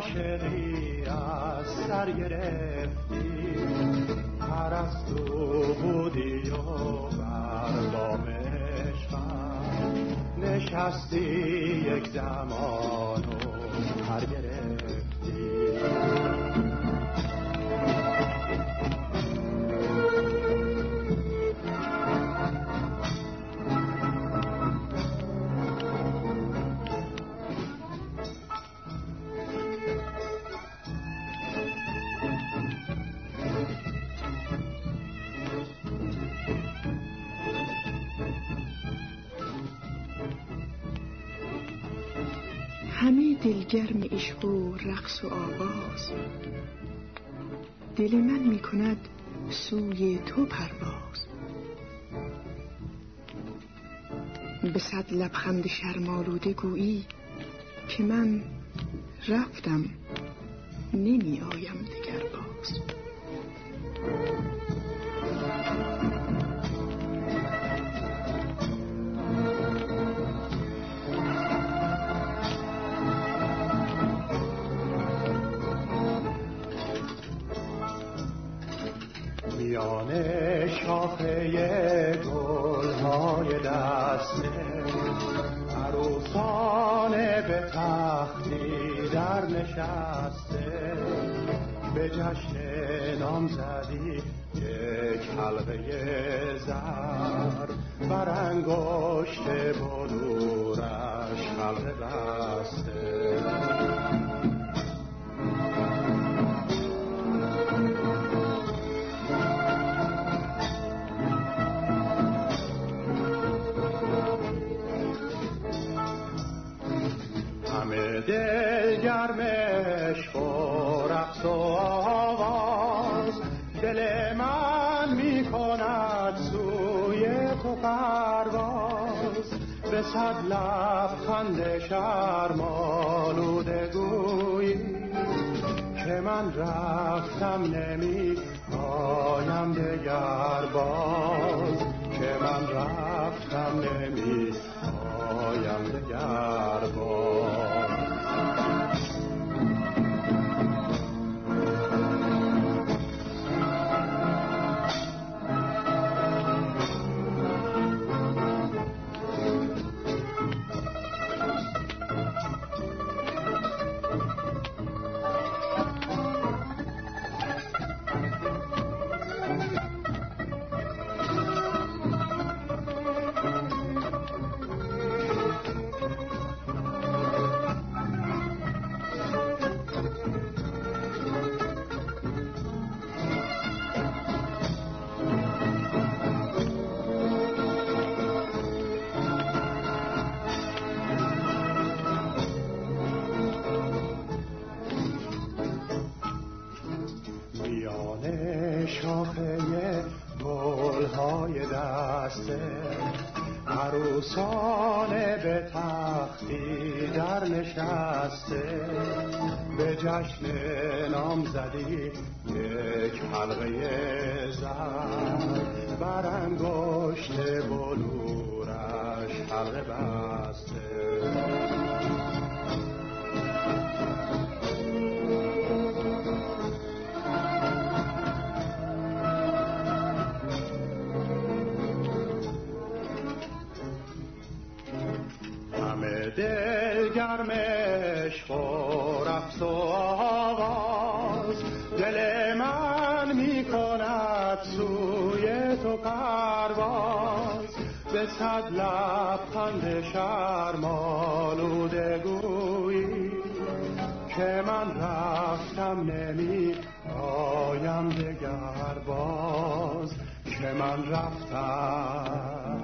عاشقی از سر گرفتی. پرستو بودی و بر بامش نشستی یک زمان و پر همه دلگرم عشق و رقص و آواز. دل من می کند سوی تو پرواز. به صد لبخند شرمالوده گویی که من رفتم نمی آیم دگر باز. میان شاخه گلهای دسته عروسانه به تختی در نشسته. به جشن نامزدی یک حلقه زر. بر انگشت بلورش حلقه بسته. دل گرمش و رقص و آواز. دل من می کند سوی تو پرواز. به صد لبخند شرمالوده گویی که من رفتم نمی آیم دگر باز. که من رفتم نمی آیم دگر شاخه گلهای دسته عروسانه به تختی در نشسته. به جشن نامزدی یک حلقه زر. بر انگشت بلورش حلقه بسته. دل گرمش رقص و آواز. دل من می کند سوی تو پرواز. به صد لبخند شرمالوده گویی که من رفتم نمی آیم دگر باز. که من رفتم